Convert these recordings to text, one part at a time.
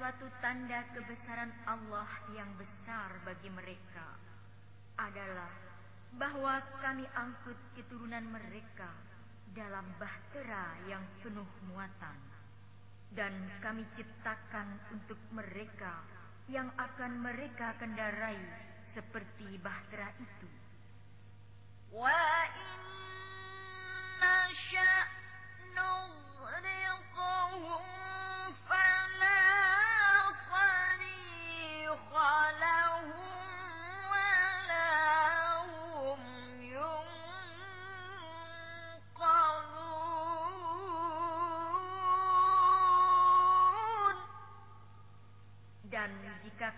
Suatu tanda kebesaran Allah yang besar bagi mereka adalah bahwa kami angkut keturunan mereka dalam bahtera yang penuh muatan. Dan kami ciptakan untuk mereka yang akan mereka kendarai seperti bahtera itu. Wa inna sya'nu fala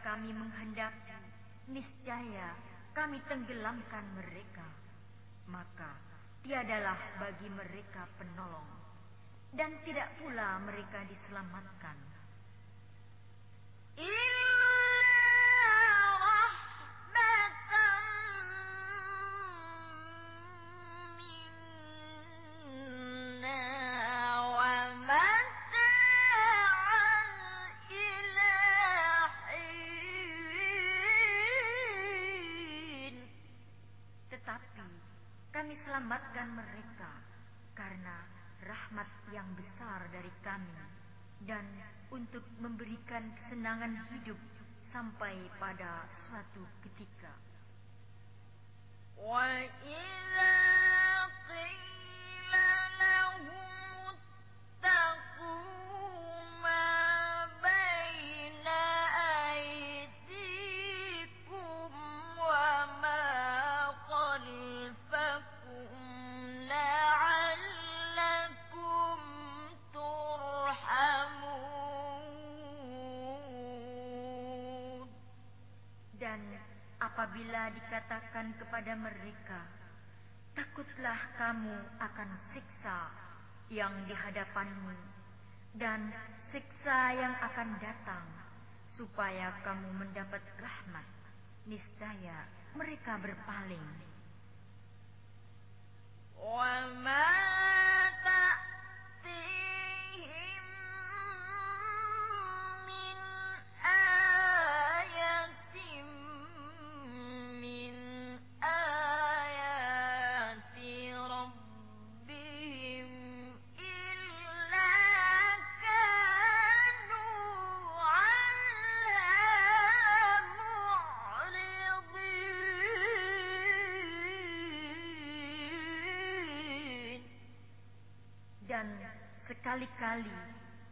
kami menghendaki, niscaya kami tenggelamkan mereka. Maka tiadalah bagi mereka penolong. Dan tidak pula mereka diselamatkan. Kami selamatkan mereka karena rahmat yang besar dari kami dan untuk memberikan kesenangan hidup sampai pada suatu ketika. وإذا قيل apabila dikatakan kepada mereka, takutlah kamu akan siksa yang di hadapanmu dan siksa yang akan datang supaya kamu mendapat rahmat. Niscaya mereka berpaling. وما تأتيهم sekali-kali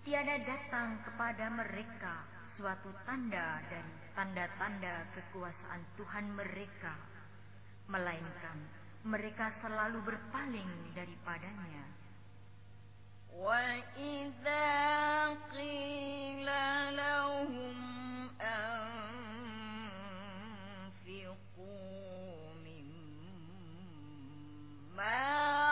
tiada datang kepada mereka suatu tanda dari tanda-tanda kekuasaan Tuhan mereka, melainkan mereka selalu berpaling daripadanya. وإذا قيل لهم أنفقوا مما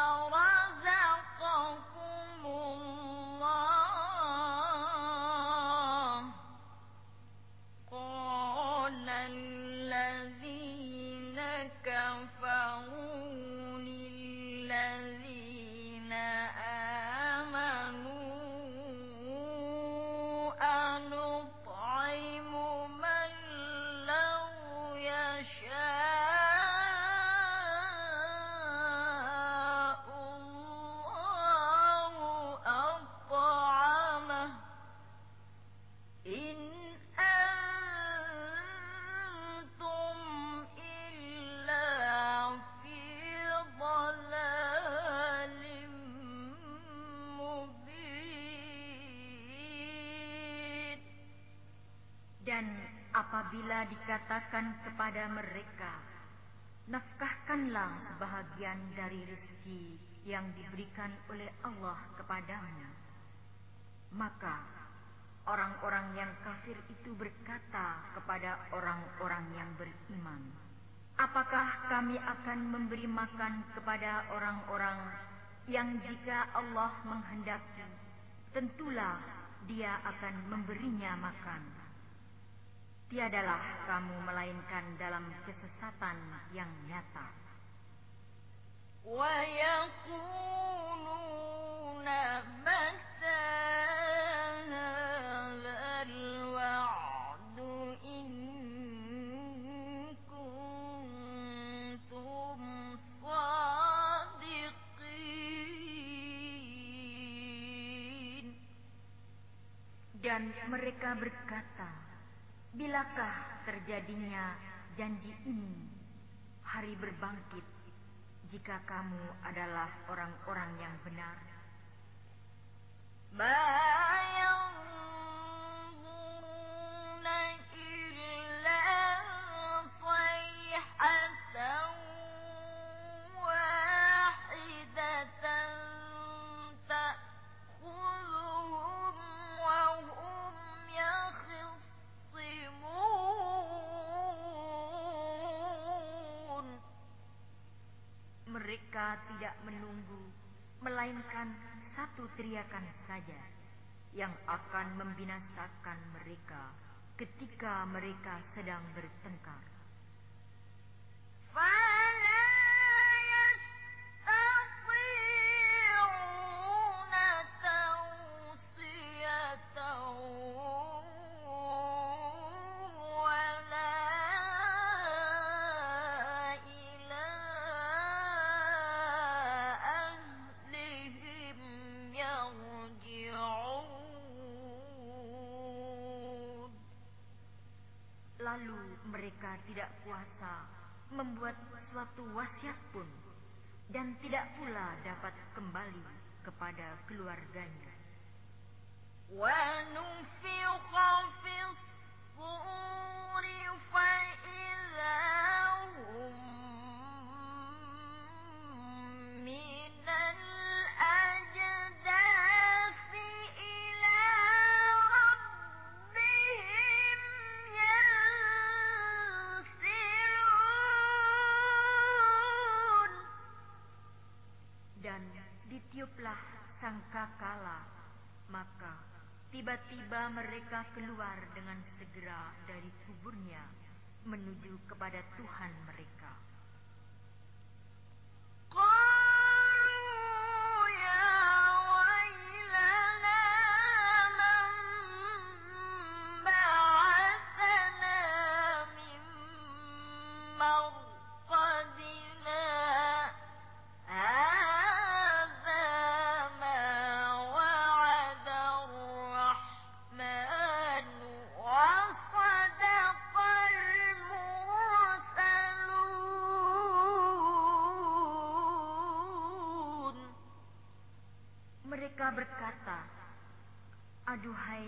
Apabila dikatakan kepada mereka, nafkahkanlah sebahagian dari rezeki yang diberikan oleh Allah kepadamu. Maka orang-orang yang kafir itu berkata kepada orang-orang yang beriman, Apakah kami akan memberi makan kepada orang-orang yang jika Allah menghendaki, tentulah dia akan memberinya makan. Tiadalah kamu melainkan dalam kesesatan yang nyata. Dan mereka berkata, bilakah terjadinya janji ini, hari berbangkit, jika kamu adalah orang-orang yang benar? Bayang tidak menunggu, melainkan satu teriakan saja yang akan membinasakan mereka ketika mereka sedang bertengkar. mereka tidak kuasa membuat suatu wasiat pun dan tidak pula dapat kembali kepada keluarganya. ونفخ Tiuplah sangkakala, maka tiba-tiba mereka keluar dengan segera dari kuburnya menuju kepada Tuhan mereka. Aduhai,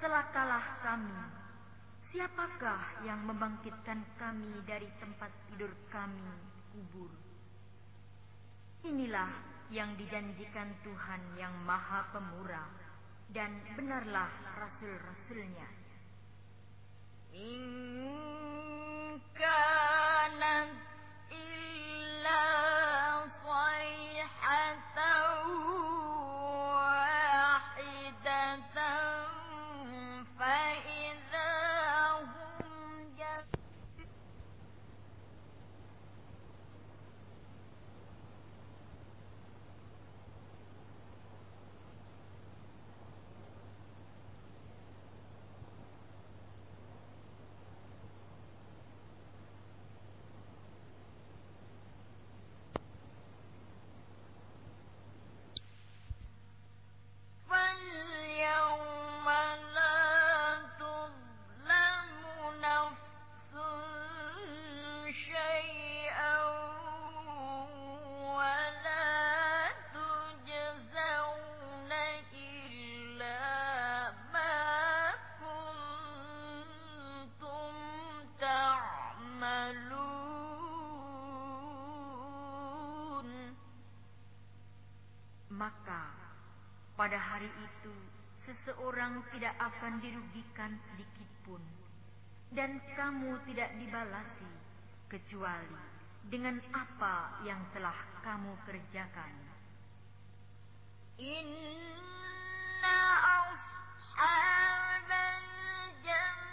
celakalah kami. Siapakah yang membangkitkan kami dari tempat tidur kami, kubur? Inilah yang dijanjikan Tuhan yang maha pemurah dan benarlah rasul-rasulnya. In pada hari itu seseorang tidak akan dirugikan sedikit pun dan kamu tidak dibalasi kecuali dengan apa yang telah kamu kerjakan. Inna ashabal jannati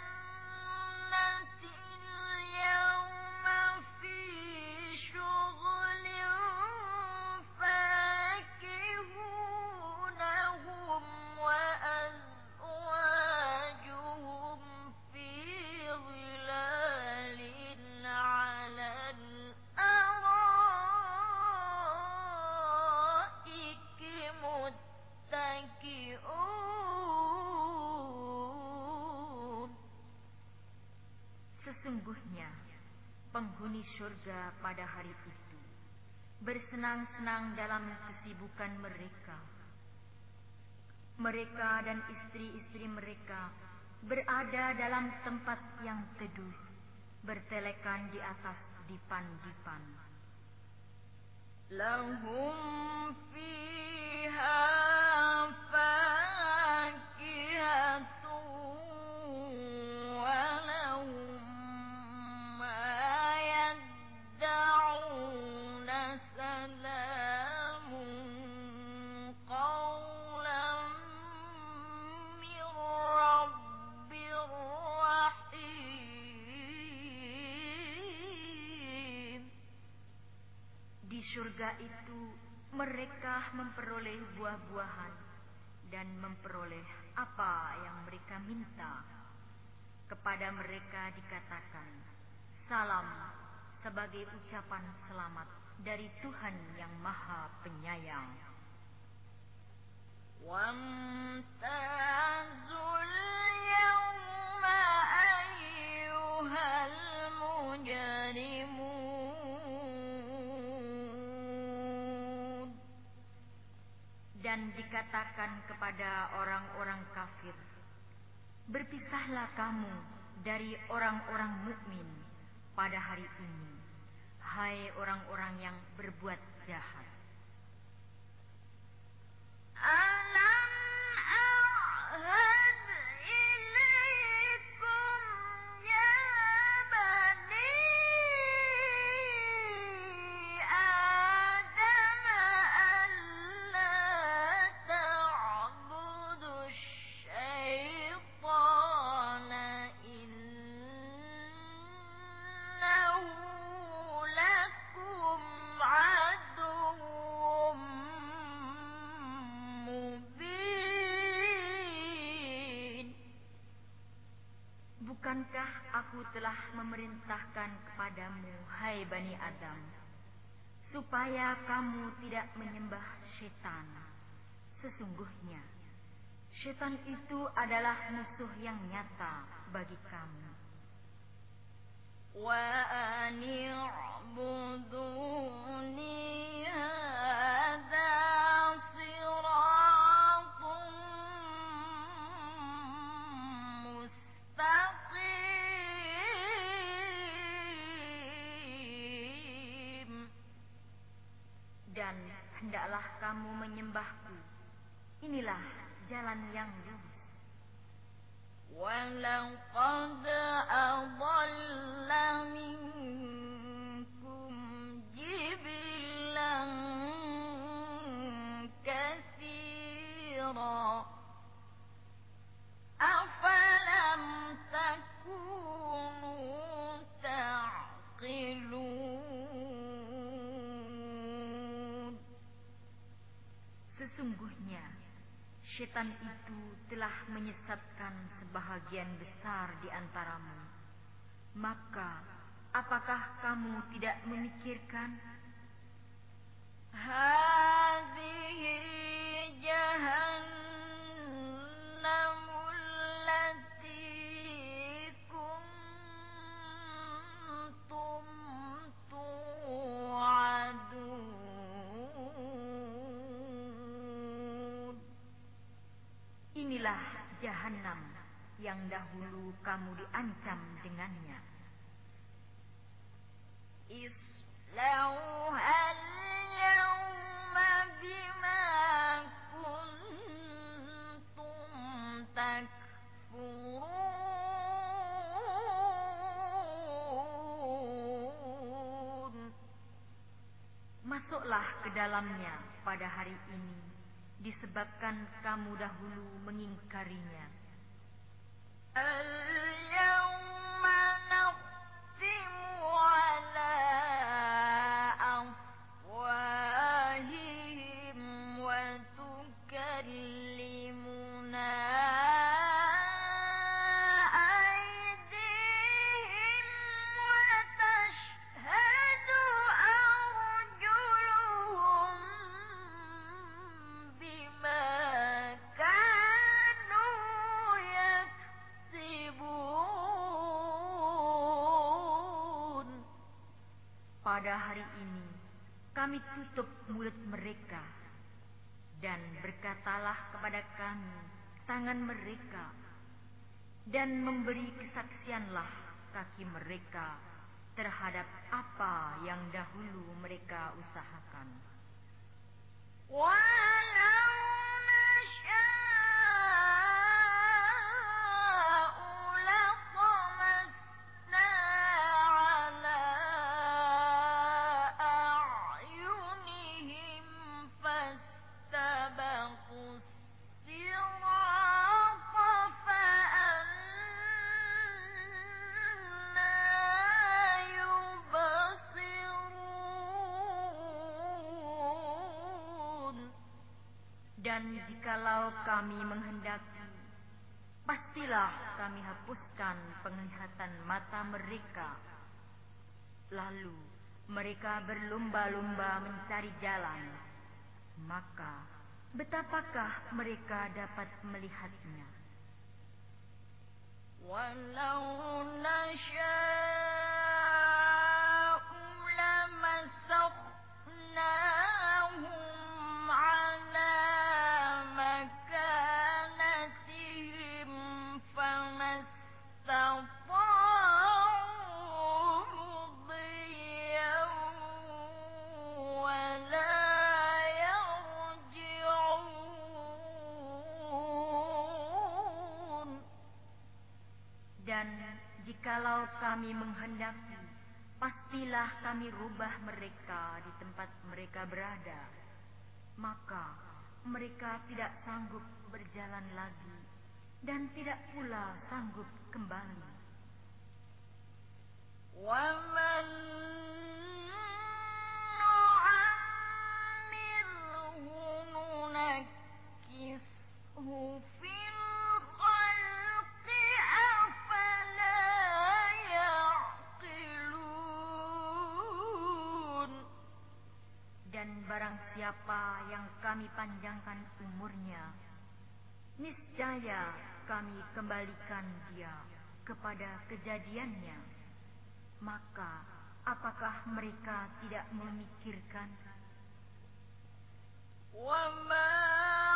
penghuni surga pada hari itu bersenang-senang dalam kesibukan mereka. Mereka dan istri-istri mereka berada dalam tempat yang teduh, bertelekan di atas dipan-dipan. Lahum fiha surga itu mereka memperoleh buah-buahan dan memperoleh apa yang mereka minta. Kepada mereka dikatakan, salam sebagai ucapan selamat dari Tuhan yang Maha Penyayang. وامتازوا اليوم dan dikatakan kepada orang-orang kafir, "Berpisahlah kamu dari orang-orang mukmin pada hari ini, hai orang-orang yang berbuat jahat." Alam telah memerintahkan kepadamu, hai Bani Adam, supaya kamu tidak menyembah setan. Sesungguhnya, setan itu adalah musuh yang nyata bagi kamu. kamu menyembahku. Inilah jalan yang lurus. ولقد أضل منكم جبلا كثيرا أفلم تكونوا Sesungguhnya setan itu telah menyesatkan sebahagian besar di antaramu. Maka apakah kamu tidak memikirkan? Hadhihi jahannamul Inilah jahanam yang dahulu kamu diancam dengannya. Islauha al-yawma bima kuntum takfurun. Masuklah ke dalamnya pada hari ini disebabkan kamu dahulu mengingkarinya. Al-yawma pada hari ini kami tutup mulut mereka dan berkatalah kepada kami tangan mereka dan memberi kesaksianlah kaki mereka terhadap apa yang dahulu mereka usahakan. Walau Dan jikalau kami menghendaki, pastilah kami hapuskan penglihatan mata mereka. Lalu mereka berlumba-lumba mencari jalan. Maka betapakah mereka dapat melihatnya? Walau nasya Jikalau kami menghendaki, pastilah kami rubah mereka di tempat mereka berada. Maka mereka tidak sanggup berjalan lagi dan tidak pula sanggup kembali. ومن barang siapa yang kami panjangkan umurnya, niscaya kami kembalikan dia kepada kejadiannya. Maka, apakah mereka tidak memikirkan? وَمَا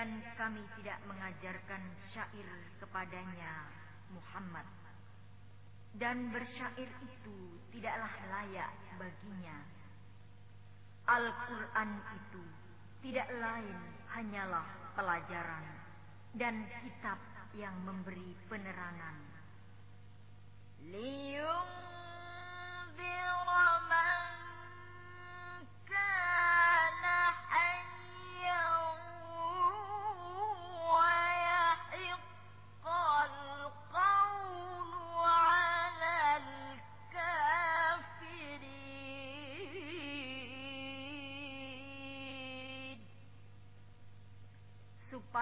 dan kami tidak mengajarkan syair kepadanya Muhammad. Dan bersyair itu tidaklah layak baginya. Al-Quran itu tidak lain hanyalah pelajaran dan kitab yang memberi penerangan. Liyung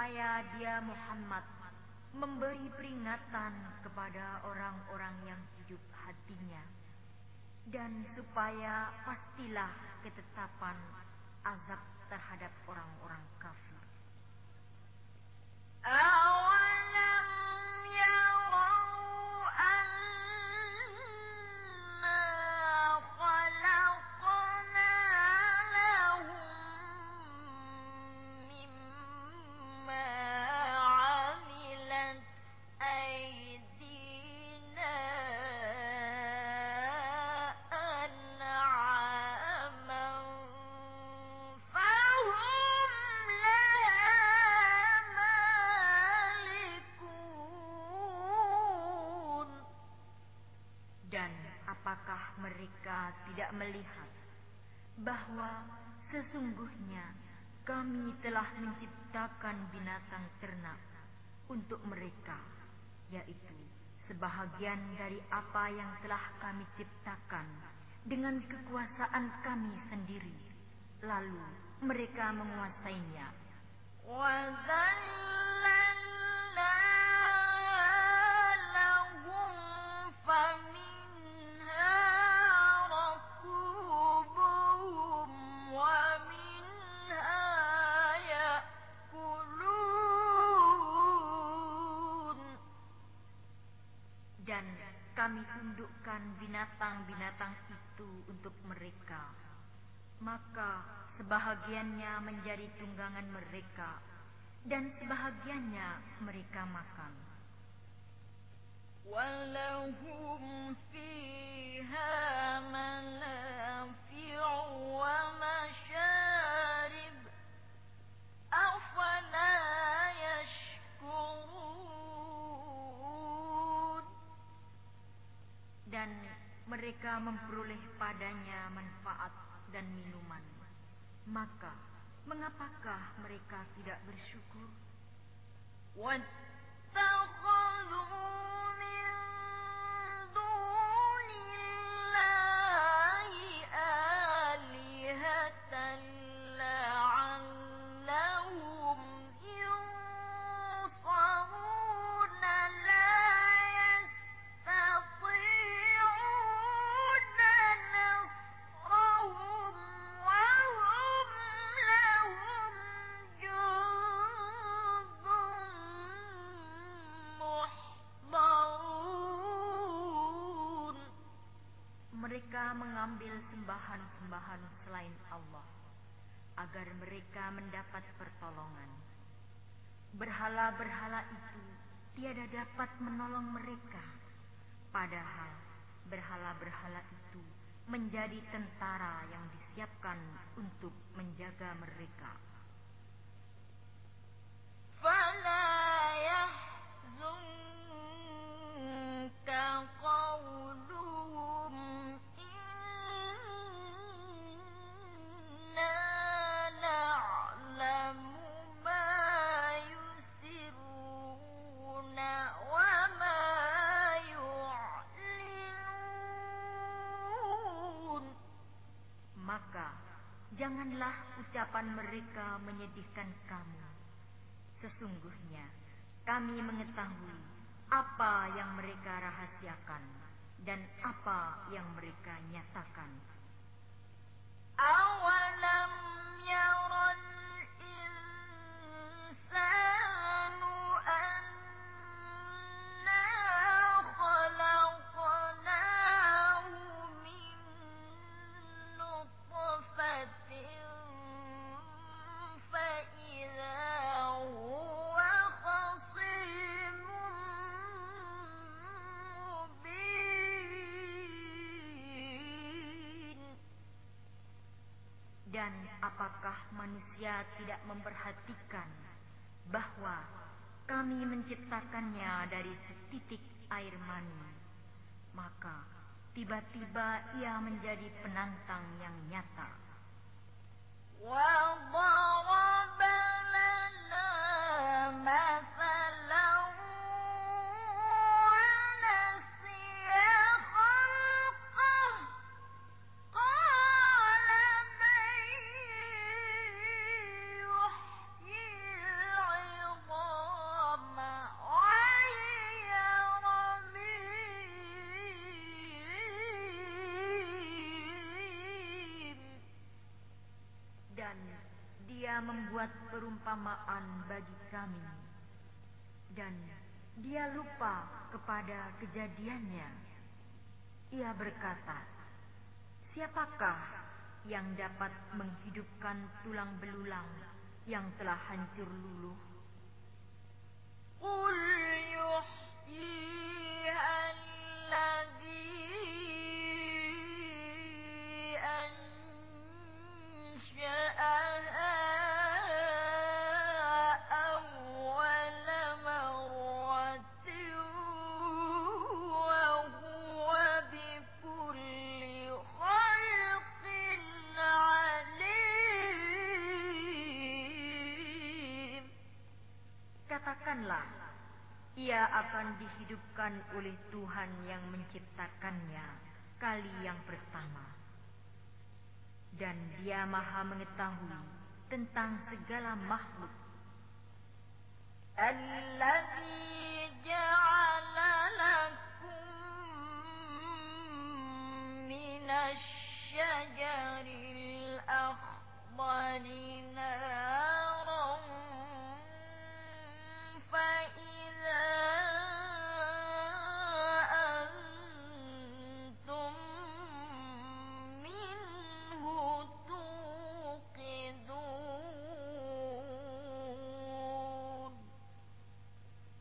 supaya dia Muhammad memberi peringatan kepada orang-orang yang hidup hatinya dan supaya pastilah ketetapan azab terhadap orang-orang kafir. Tidak melihat bahwa sesungguhnya kami telah menciptakan binatang ternak untuk mereka, yaitu sebahagian dari apa yang telah kami ciptakan dengan kekuasaan kami sendiri. Lalu mereka menguasainya. tundukkan binatang-binatang itu untuk mereka. Maka sebahagiannya menjadi tunggangan mereka dan sebahagiannya mereka makan. Walahum fiha manafi'u wa Dan mereka memperoleh padanya manfaat dan minuman. Maka, mengapakah mereka tidak bersyukur? واتخذوا من mengambil sembahan-sembahan selain Allah agar mereka mendapat pertolongan. Berhala-berhala itu tiada dapat menolong mereka. Padahal berhala-berhala itu menjadi tentara yang disiapkan untuk menjaga mereka. Janganlah ucapan mereka menyedihkan kamu. Sesungguhnya kami mengetahui apa yang mereka rahasiakan dan apa yang mereka nyatakan. Dan apakah manusia tidak memperhatikan bahwa kami menciptakannya dari setitik air mani? Maka tiba-tiba ia menjadi penantang yang nyata. وضرب dan dia membuat perumpamaan bagi kami. Dan dia lupa kepada kejadiannya. Ia berkata, Siapakah yang dapat menghidupkan tulang belulang yang telah hancur luluh? Qul yuhyiha ia akan dihidupkan oleh Tuhan yang menciptakannya kali yang pertama. Dan dia maha mengetahui tentang segala makhluk. Alladhi ja'ala lakum minasy syajari al-akhdari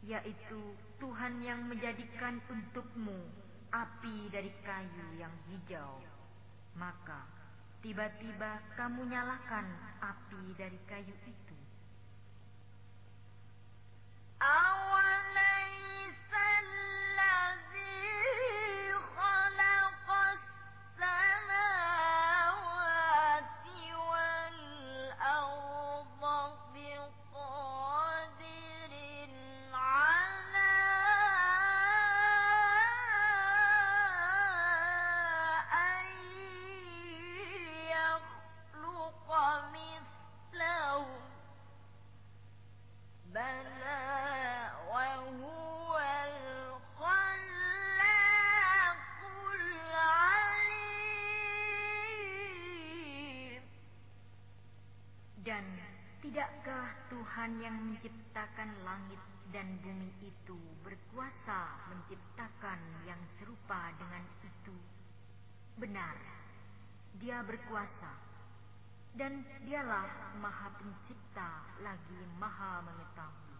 yaitu Tuhan yang menjadikan untukmu api dari kayu yang hijau. Maka tiba-tiba kamu nyalakan api dari kayu itu. 啊呜 Bukankah Tuhan yang menciptakan langit dan bumi itu berkuasa menciptakan yang serupa dengan itu? Benar, Dia berkuasa. Dan Dialah Maha Pencipta lagi Maha Mengetahui.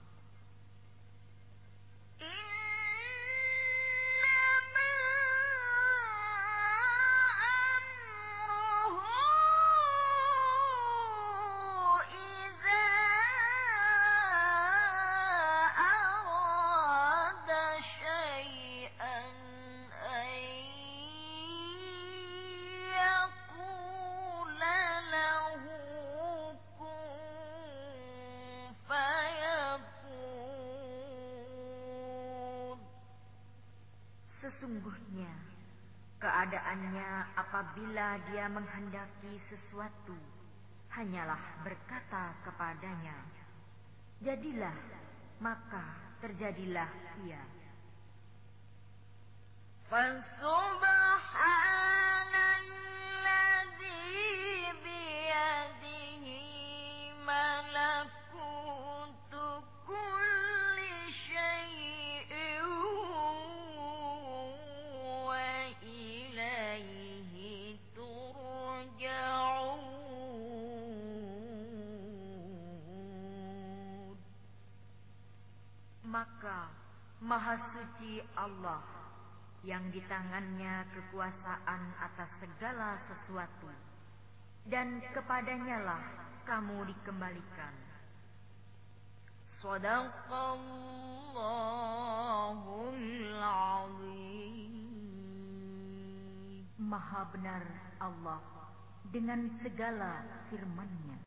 In apabila dia menghendaki sesuatu hanyalah berkata kepadanya jadilah maka terjadilah ia فسبحان Maka Maha Suci Allah yang di tangannya kekuasaan atas segala sesuatu dan kepadanyalah kamu dikembalikan. Sadaqallahul. Maha benar Allah dengan segala firman-Nya.